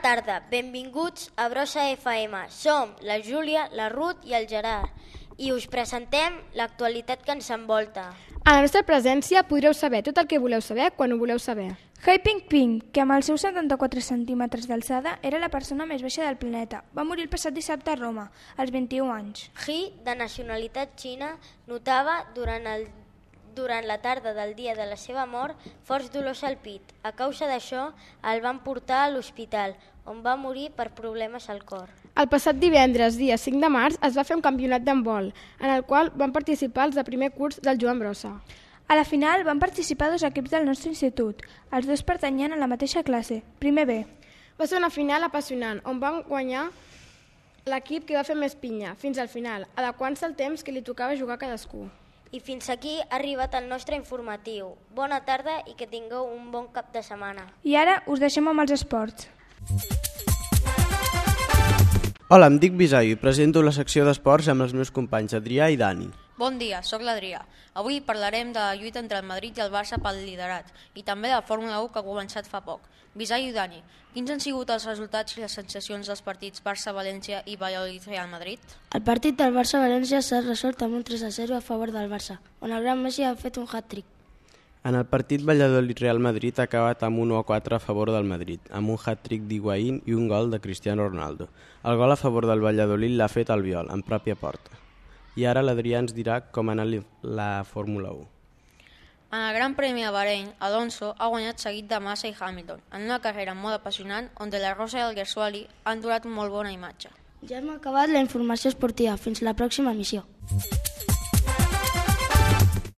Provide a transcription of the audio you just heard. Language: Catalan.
tarda, benvinguts a Brossa FM. Som la Júlia, la Ruth i el Gerard i us presentem l'actualitat que ens envolta. A la nostra presència podreu saber tot el que voleu saber quan ho voleu saber. Hai Ping Ping, que amb els seus 74 centímetres d'alçada era la persona més baixa del planeta. Va morir el passat dissabte a Roma, als 21 anys. He, de nacionalitat xina, notava durant, el, durant la tarda del dia de la seva mort forts dolors al pit. A causa d'això, el van portar a l'hospital, on va morir per problemes al cor. El passat divendres, dia 5 de març, es va fer un campionat d'handbol, en el qual van participar els de primer curs del Joan Brossa. A la final van participar dos equips del nostre institut. Els dos pertanyien a la mateixa classe, primer B. Va ser una final apassionant, on van guanyar l'equip que va fer més pinya, fins al final, adequant-se al temps que li tocava jugar cadascú. I fins aquí ha arribat el nostre informatiu. Bona tarda i que tingueu un bon cap de setmana. I ara us deixem amb els esports. Hola, em dic Bisaio i presento la secció d'esports amb els meus companys Adrià i Dani. Bon dia, sóc l'Adrià. Avui parlarem de la lluita entre el Madrid i el Barça pel liderat i també de la Fórmula 1 que ha començat fa poc. Bisaio i Dani, quins han sigut els resultats i les sensacions dels partits Barça-València i Valladolid-Real Madrid? El partit del Barça-València s'ha resolt amb un 3 a 0 a favor del Barça, on el gran Messi ha fet un hat-trick. En el partit Valladolid-Real Madrid ha acabat amb 1 a 4 a favor del Madrid, amb un hat-trick d'Higuaín i un gol de Cristiano Ronaldo. El gol a favor del Valladolid l'ha fet Albiol, en pròpia porta. I ara l'Adrià ens dirà com ha anat la Fórmula 1. En el Gran Premi a Bahrein, Alonso ha guanyat seguit de Massa i Hamilton, en una carrera molt apassionant on De La Rosa i el Gersuali han durat molt bona imatge. Ja hem acabat la informació esportiva. Fins la pròxima emissió.